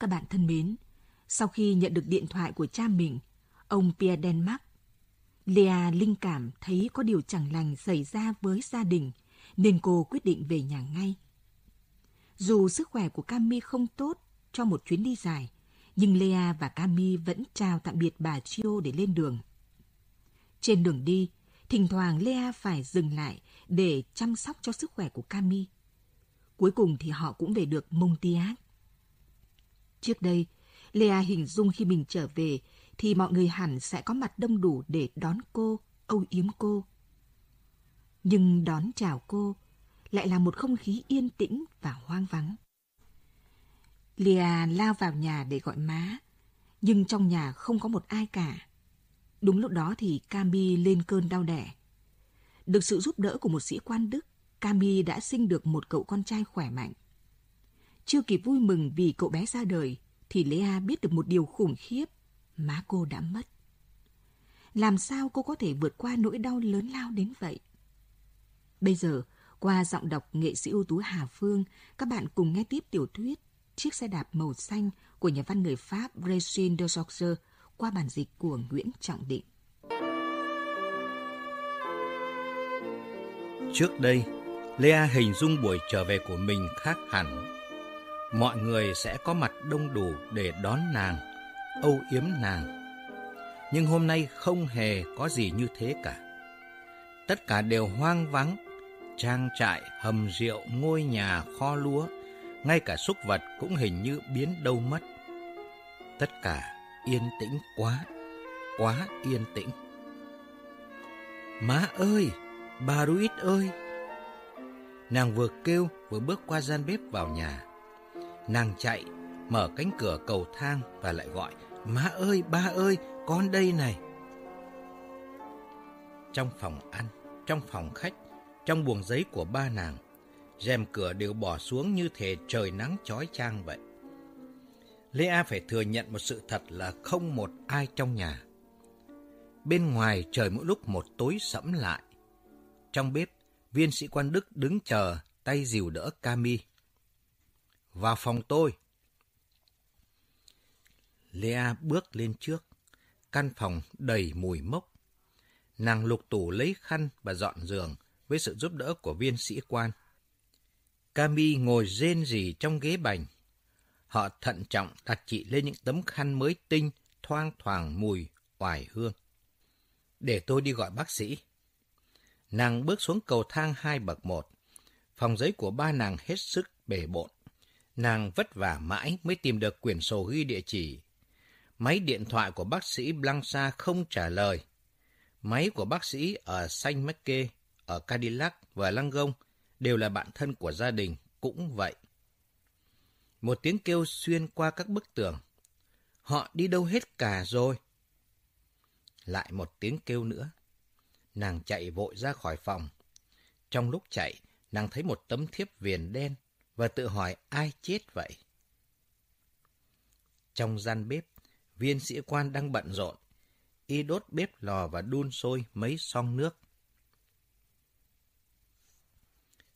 Các bạn thân mến, sau khi nhận được điện thoại của cha mình, ông Pierre Denmark, Lea linh cảm thấy có điều chẳng lành xảy ra với gia đình, nên cô quyết định về nhà ngay. Dù sức khỏe của Cami không tốt cho một chuyến đi dài, nhưng Lea và Cami vẫn chào tạm biệt bà Chio để lên đường. Trên đường đi, thỉnh thoảng Lea phải dừng lại để chăm sóc cho sức khỏe của Cami. Cuối cùng thì họ cũng về được Montiac. Trước đây, Lea hình dung khi mình trở về thì mọi người hẳn sẽ có mặt đông đủ để đón cô, âu yếm cô. Nhưng đón chào cô lại là một không khí yên tĩnh và hoang vắng. lea lao vào nhà để gọi má, nhưng trong nhà không có một ai cả. Đúng lúc đó thì Cami lên cơn đau đẻ. Được sự giúp đỡ của một sĩ quan Đức, Cami đã sinh được một cậu con trai khỏe mạnh. Chưa kịp vui mừng vì cậu bé ra đời, thì Lea biết được một điều khủng khiếp, má cô đã mất. Làm sao cô có thể vượt qua nỗi đau lớn lao đến vậy? Bây giờ, qua giọng đọc nghệ sĩ ưu tú Hà Phương, các bạn cùng nghe tiếp tiểu thuyết Chiếc xe đạp màu xanh của nhà văn người Pháp Regine de Saussure qua bản dịch của Nguyễn Trọng Định. Trước đây, Lea hình dung buổi trở về của mình khác hẳn. Mọi người sẽ có mặt đông đủ để đón nàng, âu yếm nàng. Nhưng hôm nay không hề có gì như thế cả. Tất cả đều hoang vắng, trang trại, hầm rượu, ngôi nhà, kho lúa, ngay cả súc vật cũng hình như biến đâu mất. Tất cả yên tĩnh quá, quá yên tĩnh. Má ơi, bà Ruiz ơi! Nàng vừa kêu vừa bước qua gian bếp vào nhà. Nàng chạy, mở cánh cửa cầu thang và lại gọi, Má ơi, ba ơi, con đây này! Trong phòng ăn, trong phòng khách, trong buồng giấy của ba nàng, rèm cửa đều bỏ xuống như thể trời nắng chói chang vậy. Lea phải thừa nhận một sự thật là không một ai trong nhà. Bên ngoài trời mỗi lúc một tối sẫm lại. Trong bếp, viên sĩ quan Đức đứng chờ, tay dìu đỡ Cami. Vào phòng tôi. Lea bước lên trước. Căn phòng đầy mùi mốc. Nàng lục tủ lấy khăn và dọn giường với sự giúp đỡ của viên sĩ quan. Cami ngồi rên rỉ trong ghế bành. Họ thận trọng đặt chị lên những tấm khăn mới tinh, thoang thoảng mùi, oải hương. Để tôi đi gọi bác sĩ. Nàng bước xuống cầu thang hai bậc một. Phòng giấy của ba nàng hết sức bề bộn. Nàng vất vả mãi mới tìm được quyển sổ ghi địa chỉ. Máy điện thoại của bác sĩ Blanca không trả lời. Máy của bác sĩ ở Saint Mecque, ở Cadillac và Langong đều là bạn thân của gia đình, cũng vậy. Một tiếng kêu xuyên qua các bức tường. Họ đi đâu hết cả rồi? Lại một tiếng kêu nữa. Nàng chạy vội ra khỏi phòng. Trong lúc chạy, nàng thấy một tấm thiếp viền đen và tự hỏi ai chết vậy. Trong gian bếp, viên sĩ quan đang bận rộn. Y đốt bếp lò và đun sôi mấy song nước.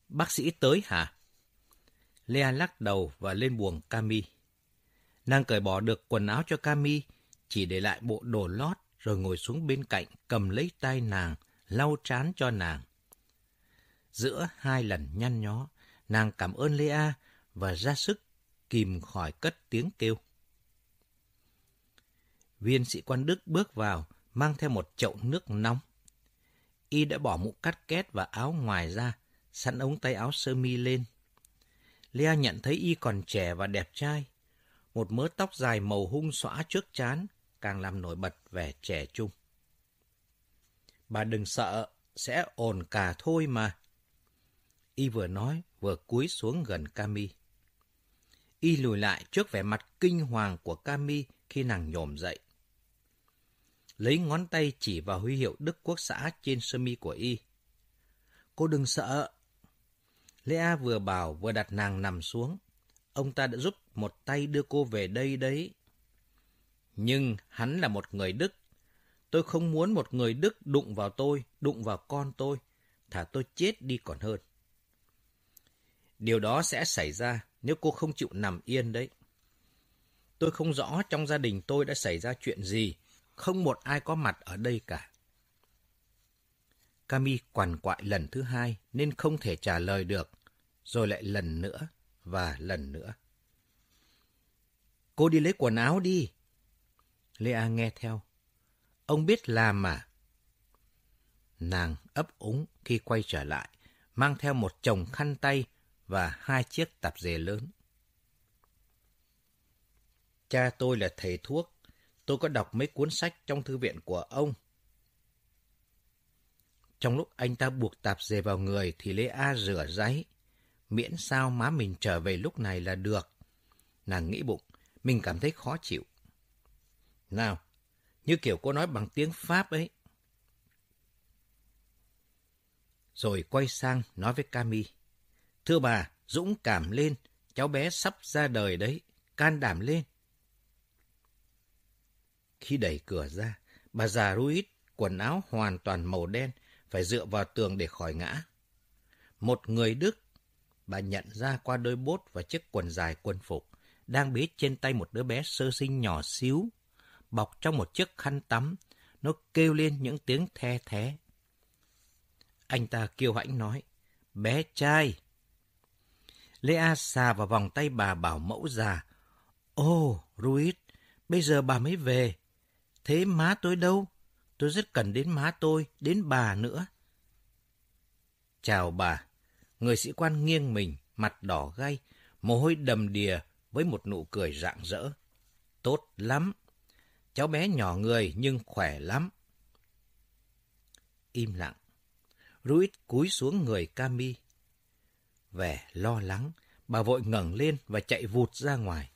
Bác sĩ tới hả? Lea lắc đầu và lên buồng Cami. Nàng cởi bỏ được quần áo cho Cami, chỉ để lại bộ đồ lót rồi ngồi xuống bên cạnh cầm lấy tay nàng, lau trán cho nàng. Giữa hai lần nhăn nhó, nàng cảm ơn Lea và ra sức kìm khỏi cất tiếng kêu. Viên sĩ quan Đức bước vào, mang theo một chậu nước nóng. Y đã bỏ mũ cắt két và áo ngoài ra, sẵn ống tay áo sơ mi lên. Lea nhận thấy y còn trẻ và đẹp trai. Một mớ tóc dài màu hung xõa trước chán càng làm nổi bật vẻ trẻ trung. Bà đừng sợ, sẽ ổn cả thôi mà. Y vừa nói, vừa cúi xuống gần Cami. Y lùi lại trước vẻ mặt kinh hoàng của Cami khi nàng nhổm dậy. Lấy ngón tay chỉ vào huy hiệu Đức Quốc xã trên sơ mi của Y. Cô đừng sợ, Lea vừa bảo vừa đặt nàng nằm xuống. Ông ta đã giúp một tay đưa cô về đây đấy. Nhưng hắn là một người Đức. Tôi không muốn một người Đức đụng vào tôi, đụng vào con tôi. Thả tôi chết đi còn hơn. Điều đó sẽ xảy ra nếu cô không chịu nằm yên đấy. Tôi không rõ trong gia đình tôi đã xảy ra chuyện gì. Không một ai có mặt ở đây cả. Cami quằn quại lần thứ hai nên không thể trả lời được. Rồi lại lần nữa và lần nữa. Cô đi lấy quần áo đi. Lea nghe theo. Ông biết làm mà. Nàng ấp úng khi quay trở lại, mang theo một chồng khăn tay và hai chiếc tạp dề lớn. Cha tôi là thầy thuốc. Tôi có đọc mấy cuốn sách trong thư viện của ông. Trong lúc anh ta buộc tạp dề vào người thì Lê A rửa ráy. Miễn sao má mình trở về lúc này là được. Nàng nghĩ bụng, mình cảm thấy khó chịu. Nào, như kiểu cô nói bằng tiếng Pháp ấy. Rồi quay sang nói với Cami. Thưa bà, dũng cảm lên, cháu bé sắp ra đời đấy, can đảm lên. Khi đẩy cửa ra, bà già Ruiz, quần áo hoàn toàn màu đen, phải dựa vào tường để khỏi ngã. Một người Đức, bà nhận ra qua đôi bốt và chiếc quần dài quân phục, đang bế trên tay một đứa bé sơ sinh nhỏ xíu, bọc trong một chiếc khăn tắm, nó kêu lên những tiếng the thế. Anh ta kêu hãnh nói, bé trai. Lea xà vào vòng tay bà bảo mẫu già, Ô, oh, Ruiz, bây giờ bà mới về. Thế má tôi đâu? Tôi rất cần đến má tôi, đến bà nữa. Chào bà. Người sĩ quan nghiêng mình, mặt đỏ gay, mồ hôi đầm đìa với một nụ cười rạng rỡ. Tốt lắm. Cháu bé nhỏ người nhưng khỏe lắm. Im lặng. Ruiz cúi xuống người Cami. Vẻ lo lắng, bà vội ngẩng lên và chạy vụt ra ngoài.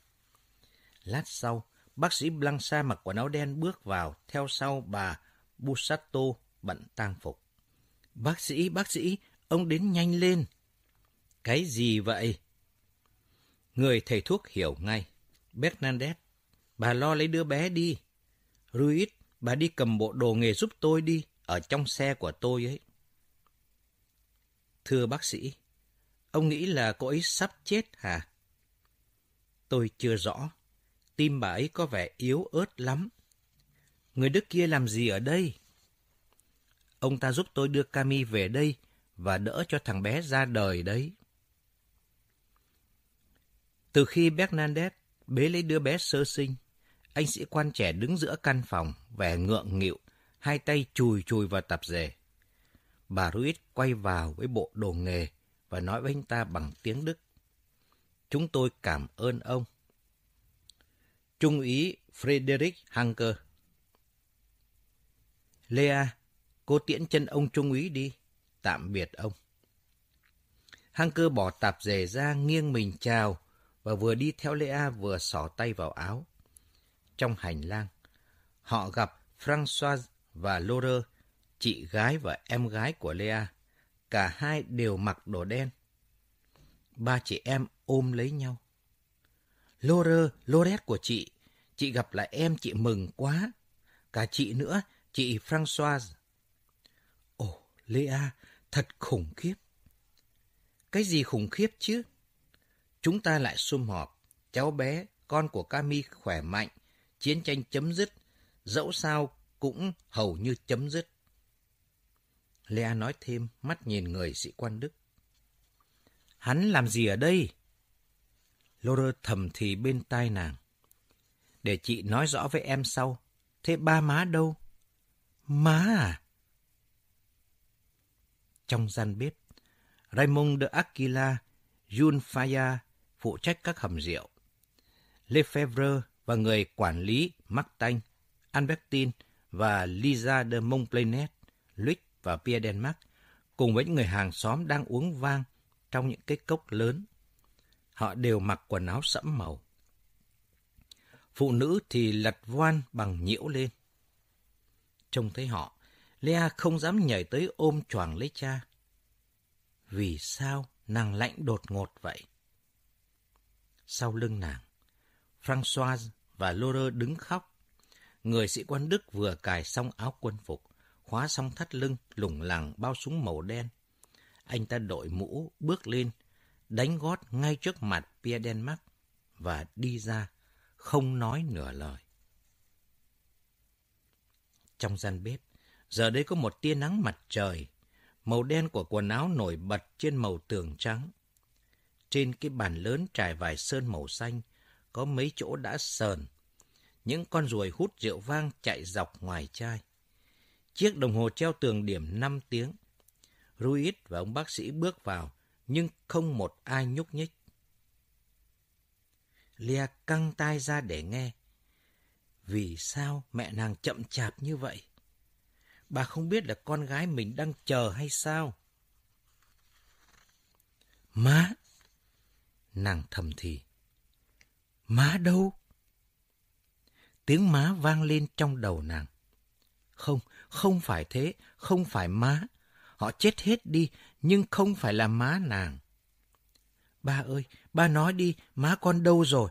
Lát sau, bác sĩ Blanca mặc quần áo đen bước vào, theo sau bà Busato bận tang phục. Bác sĩ, bác sĩ, ông đến nhanh lên. Cái gì vậy? Người thầy thuốc hiểu ngay. Bernadette, bà lo lấy đứa bé đi. Ruiz, bà đi cầm bộ đồ nghề giúp tôi đi, ở trong xe của tôi ấy. Thưa bác sĩ, ông nghĩ là cô ấy sắp chết hả? Tôi chưa rõ. Tim bà ấy có vẻ yếu ớt lắm. Người Đức kia làm gì ở đây? Ông ta giúp tôi đưa Cami về đây và đỡ cho thằng bé ra đời đấy. Từ khi Bernadette bế lấy đứa bé sơ sinh, anh sĩ quan trẻ đứng giữa căn phòng, vẻ ngượng nghịu, hai tay chùi chùi vào tập dề. Bà Ruiz quay vào với bộ đồ nghề và nói với anh ta bằng tiếng Đức. Chúng tôi cảm ơn ông. Trung úy Frederick Hanker. Lea, cô tiễn chân ông trung úy đi. Tạm biệt ông. Hanker bỏ tạp dề ra nghiêng mình chào và vừa đi theo Lea vừa xỏ tay vào áo. Trong hành lang, họ gặp Françoise và Laura, chị gái và em gái của Lea. Cả hai đều mặc đồ đen. Ba chị em ôm lấy nhau. Laure, Lorette của chị, chị gặp lại em chị mừng quá. Cả chị nữa, chị Françoise. Ồ, Lea, thật khủng khiếp. Cái gì khủng khiếp chứ? Chúng ta lại sum họp, cháu bé, con của Cami khỏe mạnh, chiến tranh chấm dứt, dẫu sao cũng hầu như chấm dứt. Lea nói thêm, mắt nhìn người sĩ quan Đức. Hắn làm gì ở đây? Laura thầm thì bên tai nàng. Để chị nói rõ với em sau. Thế ba má đâu? Má à? Trong gian bếp, Raymond de Aquila, Jun Faya phụ trách các hầm rượu. Lefebvre và người quản lý Martin, Albertine và Lisa de Montplanet, Luc và bia Denmark cùng với những người hàng xóm đang uống vang trong những cái cốc lớn. Họ đều mặc quần áo sẫm màu. Phụ nữ thì lật voan bằng nhiễu lên. Trông thấy họ, Lea không dám nhảy tới ôm choàng lấy cha. Vì sao nàng lạnh đột ngột vậy? Sau lưng nàng, François và Laura đứng khóc. Người sĩ quan Đức vừa cài xong áo quân phục, khóa xong thắt lưng, lủng lẳng bao súng màu đen. Anh ta đội mũ, bước lên, đánh gót ngay trước mặt Pierre Denmark và đi ra không nói nửa lời. Trong gian bếp, giờ đây có một tia nắng mặt trời. Màu đen của quần áo nổi bật trên màu tường trắng. Trên cái bàn lớn trải vải sơn màu xanh, có mấy chỗ đã sờn. Những con ruồi hút rượu vang chạy dọc ngoài chai. Chiếc đồng hồ treo tường điểm 5 tiếng. Ruiz và ông bác sĩ bước vào, nhưng không một ai nhúc nhích. Lia căng tai ra để nghe. Vì sao mẹ nàng chậm chạp như vậy? Bà không biết là con gái mình đang chờ hay sao? Má! Nàng thầm thì. Má đâu? Tiếng má vang lên trong đầu nàng. Không, không phải thế, không phải má. Họ chết hết đi, nhưng không phải là má nàng. Ba ơi, ba nói đi, má con đâu rồi?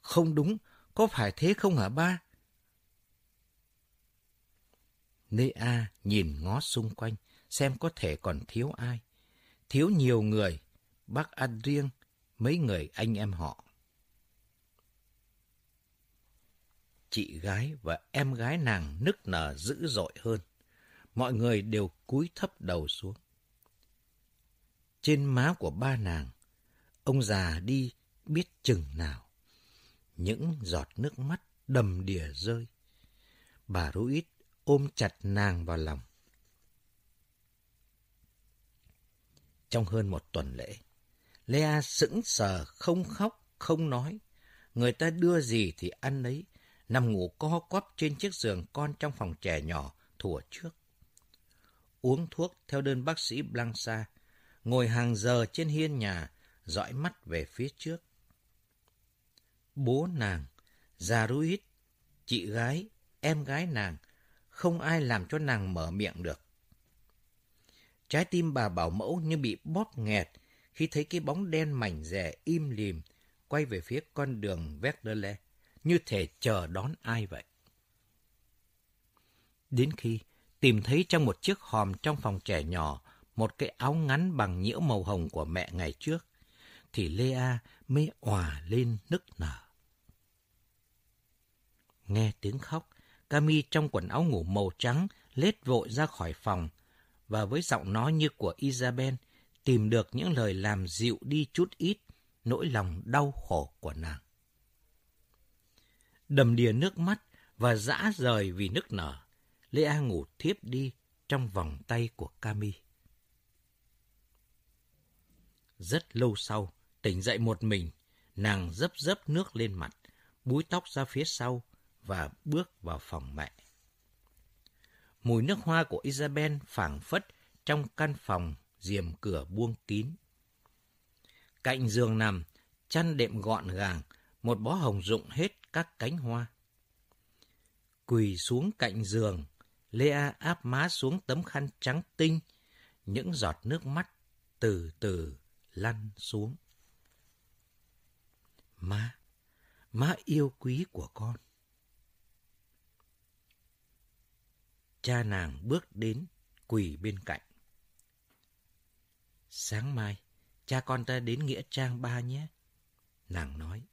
Không đúng, có phải thế không hả ba? Nea nhìn ngó xung quanh, xem có thể còn thiếu ai. Thiếu nhiều người, bác Adrien, mấy người anh em họ. Chị gái và em gái nàng nức nở dữ dội hơn. Mọi người đều cúi thấp đầu xuống. Trên má của ba nàng, ông già đi biết chừng nào. Những giọt nước mắt đầm đìa rơi. Bà Ruiz ôm chặt nàng vào lòng. Trong hơn một tuần lễ, Lea sững sờ không khóc, không nói. Người ta đưa gì thì ăn ấy, nằm ngủ co quắp trên chiếc giường con trong phòng trẻ nhỏ thủa trước. Uống thuốc theo đơn bác sĩ Blanca, ngồi hàng giờ trên hiên nhà, dõi mắt về phía trước. Bố nàng, già Ruiz, chị gái, em gái nàng, không ai làm cho nàng mở miệng được. Trái tim bà bảo mẫu như bị bóp nghẹt khi thấy cái bóng đen mảnh rẻ im lìm quay về phía con đường Verdelet, như thể chờ đón ai vậy. Đến khi tìm thấy trong một chiếc hòm trong phòng trẻ nhỏ một cái áo ngắn bằng nhiễu màu hồng của mẹ ngày trước, thì Lea mới òa lên nức nở. Nghe tiếng khóc, Cami trong quần áo ngủ màu trắng lết vội ra khỏi phòng và với giọng nói như của Isabel tìm được những lời làm dịu đi chút ít nỗi lòng đau khổ của nàng. Đầm đìa nước mắt và dã rời vì nức nở, Lea ngủ thiếp đi trong vòng tay của Cami. Rất lâu sau, tỉnh dậy một mình, nàng dấp dấp nước lên mặt, búi tóc ra phía sau và bước vào phòng mẹ. Mùi nước hoa của Isabel phảng phất trong căn phòng diềm cửa buông kín. Cạnh giường nằm, chăn đệm gọn gàng, một bó hồng rụng hết các cánh hoa. Quỳ xuống cạnh giường, Lea áp má xuống tấm khăn trắng tinh, những giọt nước mắt từ từ lăn xuống. Má, má yêu quý của con. Cha nàng bước đến, quỳ bên cạnh. Sáng mai, cha con ta đến Nghĩa Trang ba nhé. Nàng nói.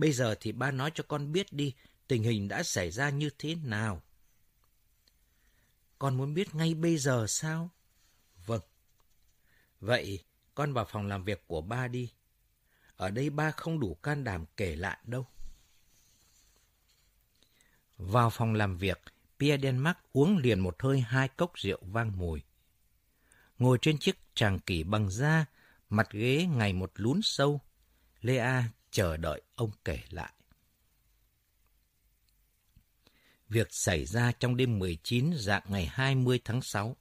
Bây giờ thì ba nói cho con biết đi, tình hình đã xảy ra như thế nào. Con muốn biết ngay bây giờ sao? Vâng. Vậy, con vào phòng làm việc của ba đi. Ở đây ba không đủ can đảm kể lại đâu. Vào phòng làm việc, Pierre Denmark uống liền một hơi hai cốc rượu vang mùi. Ngồi trên chiếc tràng kỷ bằng da, mặt ghế ngày một lún sâu, Lea chờ đợi ông kể lại. Việc xảy ra trong đêm 19 dạng ngày 20 tháng 6.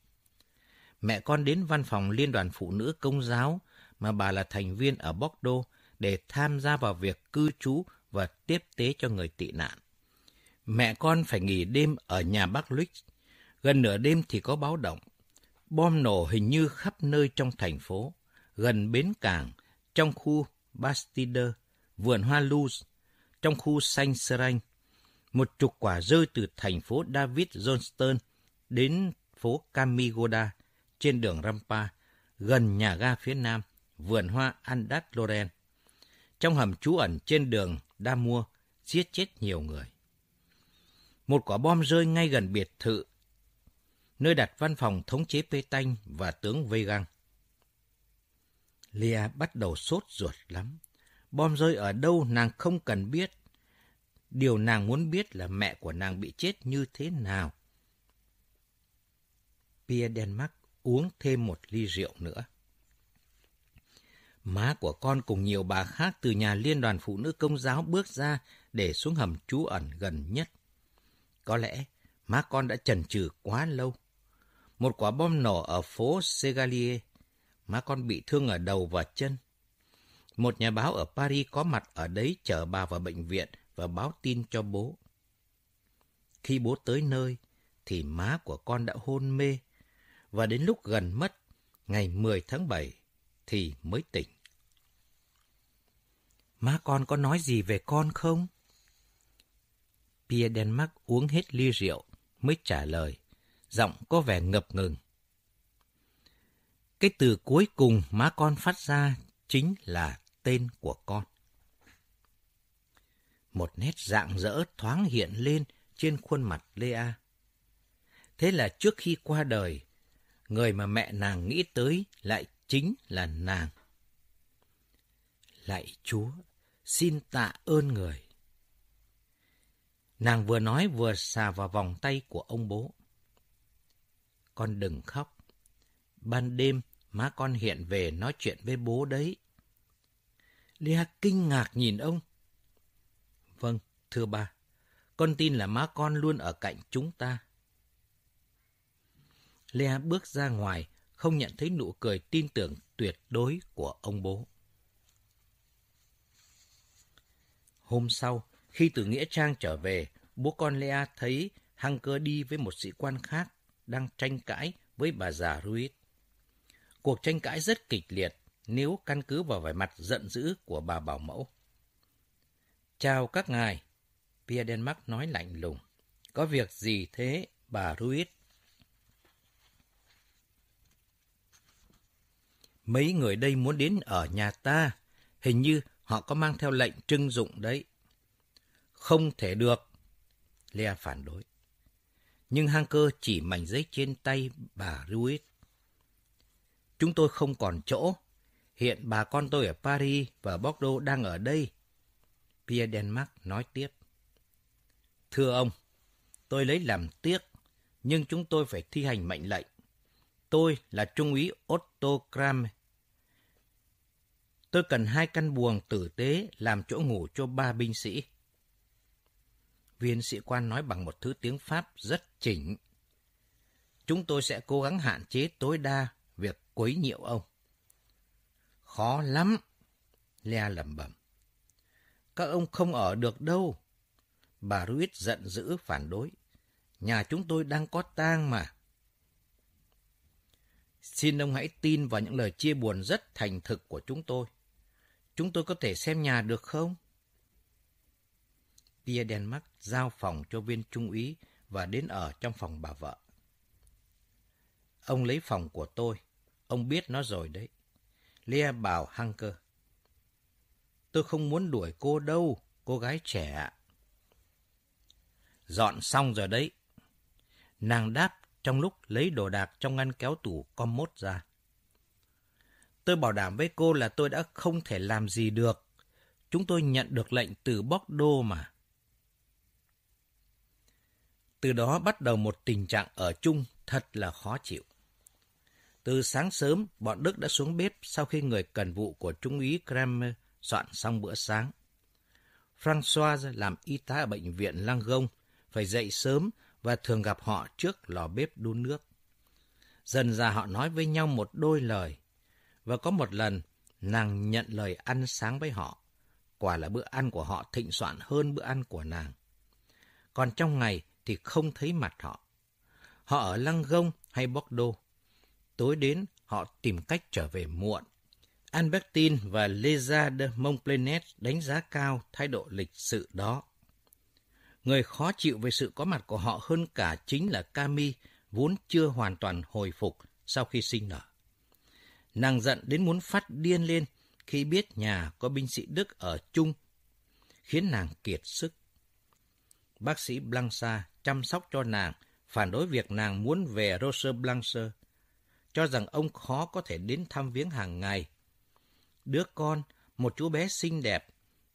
Mẹ con đến văn phòng Liên đoàn Phụ nữ Công giáo mà bà là thành viên ở Bordeaux để tham gia vào việc cư trú và tiếp tế cho người tị nạn. Mẹ con phải nghỉ đêm ở nhà bác Luix. Gần nửa đêm thì có báo động. Bom nổ hình như khắp nơi trong thành phố, gần bến cảng, trong khu Bastide, vườn hoa Luz, trong khu xanh Serang. Một chục quả rơi từ thành phố David Johnston đến phố Camigoda trên đường Rampa, gần nhà ga phía nam, vườn hoa Andat Loren. Trong hầm trú ẩn trên đường Damua, giết chết nhiều người. Một quả bom rơi ngay gần biệt thự, nơi đặt văn phòng thống chế Pê Tanh và tướng Vây Găng. Lia bắt đầu sốt ruột lắm. Bom rơi ở đâu nàng không cần biết. Điều nàng muốn biết là mẹ của nàng bị chết như thế nào. Pierre Denmark uống thêm một ly rượu nữa. Má của con cùng nhiều bà khác từ nhà liên đoàn phụ nữ công giáo bước ra để xuống hầm trú ẩn gần nhất. Có lẽ má con đã chần chừ quá lâu. Một quả bom nổ ở phố Segalier, má con bị thương ở đầu và chân. Một nhà báo ở Paris có mặt ở đấy chở bà vào bệnh viện và báo tin cho bố. Khi bố tới nơi, thì má của con đã hôn mê, và đến lúc gần mất, ngày 10 tháng 7, thì mới tỉnh. Má con có nói gì về con không? Pierre Denmark uống hết ly rượu mới trả lời, giọng có vẻ ngập ngừng. Cái từ cuối cùng má con phát ra chính là tên của con. Một nét dạng dỡ thoáng hiện lên trên khuôn mặt Lea. Thế là trước khi qua đời, người mà mẹ nàng nghĩ tới lại chính là nàng. Lạy Chúa, xin tạ ơn người. Nàng vừa nói vừa xà vào vòng tay của ông bố. Con đừng khóc. Ban đêm, má con hiện về nói chuyện với bố đấy. Lea kinh ngạc nhìn ông. Vâng, thưa ba. Con tin là má con luôn ở cạnh chúng ta. Lea bước ra ngoài, không nhận thấy nụ cười tin tưởng tuyệt đối của ông bố. Hôm sau, khi từ Nghĩa Trang trở về, bố con Lea thấy Hăng cơ đi với một sĩ quan khác đang tranh cãi với bà già Ruiz. Cuộc tranh cãi rất kịch liệt nếu căn cứ vào vẻ mặt giận dữ của bà bảo mẫu. Chào các ngài, Pierre Denmark nói lạnh lùng. Có việc gì thế, bà Ruiz? Mấy người đây muốn đến ở nhà ta, hình như họ có mang theo lệnh trưng dụng đấy. Không thể được. Lea phản đối. Nhưng hang cơ chỉ mảnh giấy trên tay bà Ruiz. Chúng tôi không còn chỗ. Hiện bà con tôi ở Paris và Bordeaux đang ở đây. Pierre Denmark nói tiếp. Thưa ông, tôi lấy làm tiếc, nhưng chúng tôi phải thi hành mệnh lệnh. Tôi là Trung úy Otto Kram. Tôi cần hai căn buồng tử tế làm chỗ ngủ cho ba binh sĩ. Viên sĩ quan nói bằng một thứ tiếng Pháp rất chỉnh. Chúng tôi sẽ cố gắng hạn chế tối đa việc quấy nhiễu ông. Khó lắm, Lea lẩm bẩm. Các ông không ở được đâu. Bà Ruiz giận dữ phản đối. Nhà chúng tôi đang có tang mà. Xin ông hãy tin vào những lời chia buồn rất thành thực của chúng tôi. Chúng tôi có thể xem nhà được không? Pierre Denmark giao phòng cho viên trung úy và đến ở trong phòng bà vợ. Ông lấy phòng của tôi. Ông biết nó rồi đấy. Lea bảo Hunker. Tôi không muốn đuổi cô đâu, cô gái trẻ ạ. Dọn xong rồi đấy. Nàng đáp trong lúc lấy đồ đạc trong ngăn kéo tủ com mốt ra. Tôi bảo đảm với cô là tôi đã không thể làm gì được. Chúng tôi nhận được lệnh từ Bordeaux mà. Từ đó bắt đầu một tình trạng ở chung thật là khó chịu. Từ sáng sớm, bọn Đức đã xuống bếp sau khi người cần vụ của Trung úy Kramer soạn xong bữa sáng. François làm y tá ở bệnh viện Langon, phải dậy sớm và thường gặp họ trước lò bếp đun nước. Dần ra họ nói với nhau một đôi lời. Và có một lần, nàng nhận lời ăn sáng với họ. Quả là bữa ăn của họ thịnh soạn hơn bữa ăn của nàng. Còn trong ngày thì không thấy mặt họ. Họ ở Lăng Gông hay Bordeaux. Tối đến, họ tìm cách trở về muộn. Albertine và Leza de Montplanet đánh giá cao thái độ lịch sự đó. Người khó chịu về sự có mặt của họ hơn cả chính là Cami, vốn chưa hoàn toàn hồi phục sau khi sinh nở. Nàng giận đến muốn phát điên lên khi biết nhà có binh sĩ Đức ở chung, khiến nàng kiệt sức. Bác sĩ Blanca chăm sóc cho nàng, phản đối việc nàng muốn về Rose Blanche, cho rằng ông khó có thể đến thăm viếng hàng ngày. Đứa con, một chú bé xinh đẹp,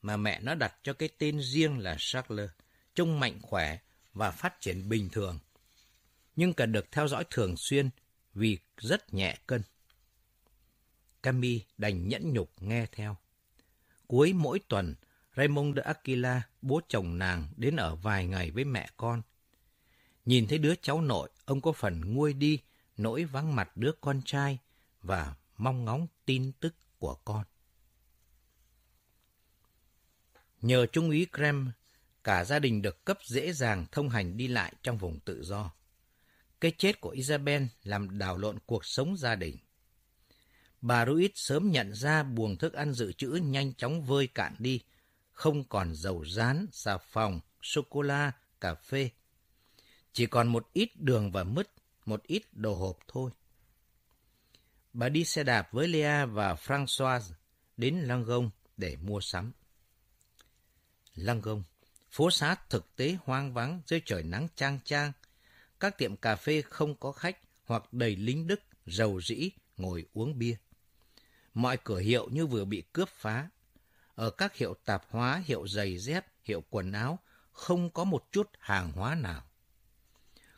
mà mẹ nó đặt cho cái tên riêng là Charles, trông mạnh khỏe và phát triển bình thường. Nhưng cần được theo dõi thường xuyên vì rất nhẹ cân. Cami đành nhẫn nhục nghe theo. Cuối mỗi tuần, Raymond de Aquila, bố chồng nàng, đến ở vài ngày với mẹ con. Nhìn thấy đứa cháu nội, ông có phần nguôi đi nỗi vắng mặt đứa con trai và mong ngóng tin tức của con. Nhờ Trung úy Krem, cả gia đình được cấp dễ dàng thông hành đi lại trong vùng tự do. Cái chết của Isabel làm đảo lộn cuộc sống gia đình. Bà Ruiz sớm nhận ra buồng thức ăn dự trữ nhanh chóng vơi cạn đi, không còn dầu rán, xà phòng, sô-cô-la, cà phê. Chỉ còn một ít đường và mứt, một ít đồ hộp thôi. Bà đi xe đạp với Lea và François đến Langon để mua sắm. Langon, phố xá thực tế hoang vắng dưới trời nắng chang chang. Các tiệm cà phê không có khách hoặc đầy lính Đức, giàu dĩ, ngồi uống bia. Mọi cửa hiệu như vừa bị cướp phá. Ở các hiệu tạp hóa, hiệu giày dép, hiệu quần áo, không có một chút hàng hóa nào.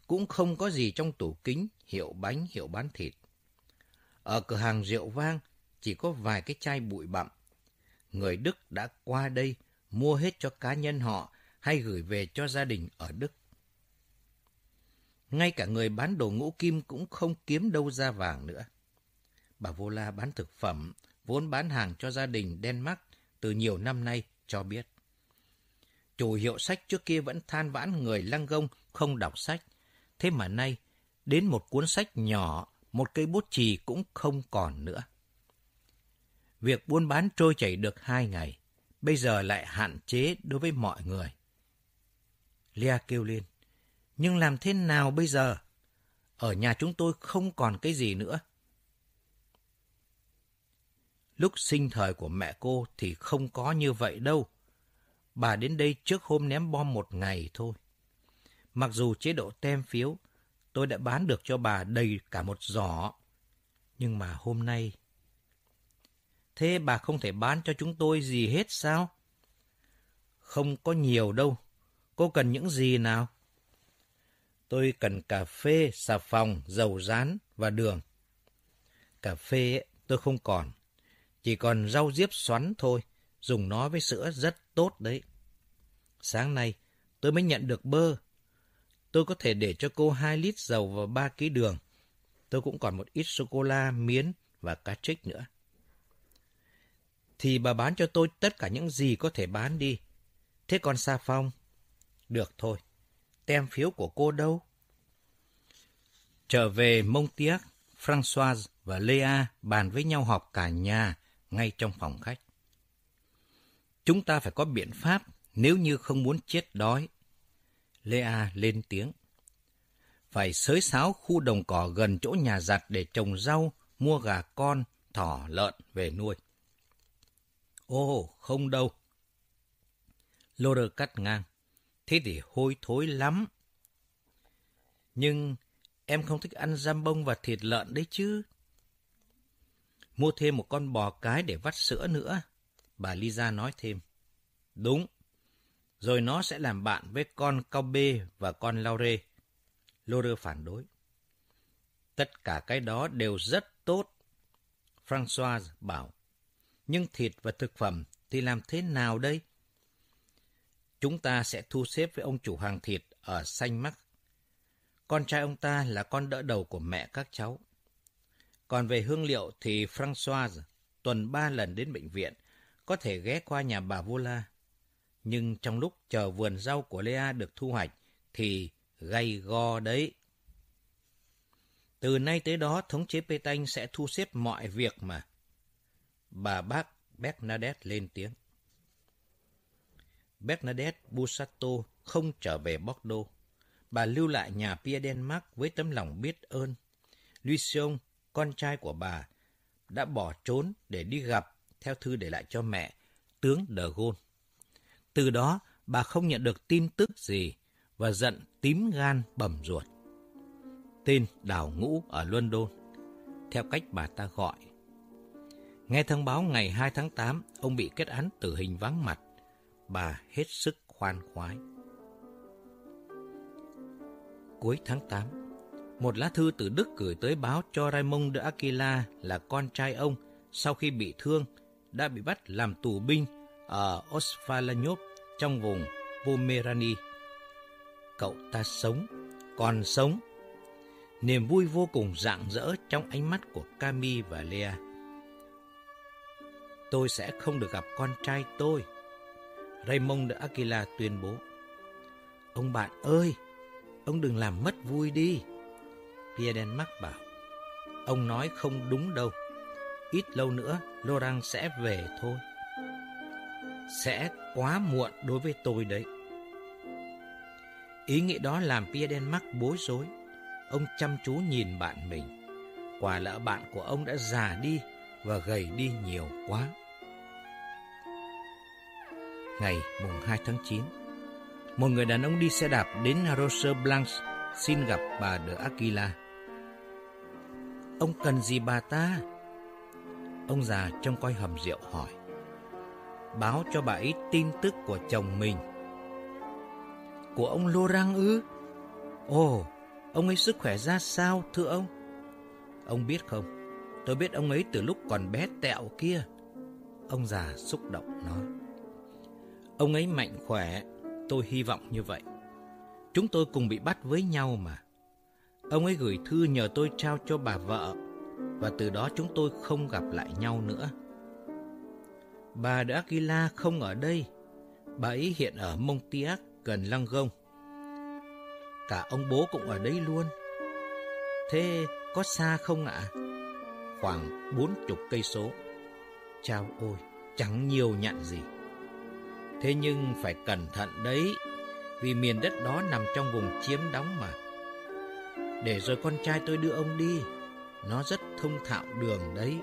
Cũng không có gì trong tủ kính, hiệu bánh, hiệu bán thịt. Ở cửa hàng rượu vang, chỉ có vài cái chai bụi bặm. Người Đức đã qua đây mua hết cho cá nhân họ hay gửi về cho gia đình ở Đức. Ngay cả người bán đồ ngũ kim cũng không kiếm đâu ra vàng nữa. Bà Vô La bán thực phẩm, vốn bán hàng cho gia đình Denmark từ nhiều năm nay cho biết. Chủ hiệu sách trước kia vẫn than vãn người lăng gông không đọc sách. Thế mà nay, đến một cuốn sách nhỏ, một cây bút chì cũng không còn nữa. Việc buôn bán trôi chảy được hai ngày, bây giờ lại hạn chế đối với mọi người. Lea kêu lên, nhưng làm thế nào bây giờ? Ở nhà chúng tôi không còn cái gì nữa. Lúc sinh thời của mẹ cô thì không có như vậy đâu. Bà đến đây trước hôm ném bom một ngày thôi. Mặc dù chế độ tem phiếu, tôi đã bán được cho bà đầy cả một giỏ. Nhưng mà hôm nay... Thế bà không thể bán cho chúng tôi gì hết sao? Không có nhiều đâu. Cô cần những gì nào? Tôi cần cà phê, xà phòng, dầu rán và đường. Cà phê tôi không còn. Chỉ còn rau diếp xoắn thôi, dùng nó với sữa rất tốt đấy. Sáng nay, tôi mới nhận được bơ. Tôi có thể để cho cô 2 lít dầu và 3 kg đường. Tôi cũng còn một ít sô-cô-la, miến và cá trích nữa. Thì bà bán cho tôi tất cả những gì có thể bán đi. Thế còn Sa Phong? Được thôi. Tem phiếu của cô đâu? Trở về Montiac, François và Lea bàn với nhau họp cả nhà ngay trong phòng khách. Chúng ta phải có biện pháp nếu như không muốn chết đói. Lea lên tiếng. Phải xới xáo khu đồng cỏ gần chỗ nhà giặt để trồng rau, mua gà con, thỏ, lợn về nuôi. Ồ, không đâu. Lô cắt ngang. Thế thì hôi thối lắm. Nhưng em không thích ăn giam bông và thịt lợn đấy chứ mua thêm một con bò cái để vắt sữa nữa. Bà Lisa nói thêm. Đúng. Rồi nó sẽ làm bạn với con cao bê và con Laure. Laure phản đối. Tất cả cái đó đều rất tốt. François bảo. Nhưng thịt và thực phẩm thì làm thế nào đây? Chúng ta sẽ thu xếp với ông chủ hàng thịt ở Xanh Mắc. Con trai ông ta là con đỡ đầu của mẹ các cháu. Còn về hương liệu thì François tuần ba lần đến bệnh viện, có thể ghé qua nhà bà Vola. Nhưng trong lúc chờ vườn rau của Lea được thu hoạch thì gay go đấy. Từ nay tới đó, thống chế Petain sẽ thu xếp mọi việc mà. Bà bác Bernadette lên tiếng. Bernadette Busato không trở về Bordeaux. Bà lưu lại nhà Pierre Denmark với tấm lòng biết ơn. Lucien con trai của bà, đã bỏ trốn để đi gặp, theo thư để lại cho mẹ, tướng De Gaulle. Từ đó, bà không nhận được tin tức gì và giận tím gan bầm ruột. Tên đào ngũ ở London, theo cách bà ta gọi. Nghe thông báo ngày 2 tháng 8, ông bị kết án tử hình vắng mặt. Bà hết sức khoan khoái. Cuối tháng 8, một lá thư từ Đức gửi tới báo cho Raymond de Aquila là con trai ông sau khi bị thương đã bị bắt làm tù binh ở Osvalanov trong vùng Pomerania. Cậu ta sống, còn sống. Niềm vui vô cùng rạng rỡ trong ánh mắt của Cami và Lea. Tôi sẽ không được gặp con trai tôi. Raymond de Aquila tuyên bố. Ông bạn ơi, ông đừng làm mất vui đi. Pierre Denmark bảo. Ông nói không đúng đâu. Ít lâu nữa, Laurent sẽ về thôi. Sẽ quá muộn đối với tôi đấy. Ý nghĩ đó làm Pierre Denmark bối rối. Ông chăm chú nhìn bạn mình. Quả lỡ bạn của ông đã già đi và gầy đi nhiều quá. Ngày mùng 2 tháng 9, một người đàn ông đi xe đạp đến Rose Blanche xin gặp bà de Aquila. Ông cần gì bà ta? Ông già trong coi hầm rượu hỏi. Báo cho bà ấy tin tức của chồng mình. Của ông Laurent ư? Ồ, ông ấy sức khỏe ra sao thưa ông? Ông biết không, tôi biết ông ấy từ lúc còn bé tẹo kia. Ông già xúc động nói. Ông ấy mạnh khỏe, tôi hy vọng như vậy. Chúng tôi cùng bị bắt với nhau mà. Ông ấy gửi thư nhờ tôi trao cho bà vợ, và từ đó chúng tôi không gặp lại nhau nữa. Bà de Aquila không ở đây, bà ấy hiện ở Montiac gần Langon. Cả ông bố cũng ở đây luôn. Thế có xa không ạ? Khoảng bốn chục cây số. Chao ôi, chẳng nhiều nhặn gì. Thế nhưng phải cẩn thận đấy, vì miền đất đó nằm trong vùng chiếm đóng mà. Để rồi con trai tôi đưa ông đi, nó rất thông thạo đường đấy.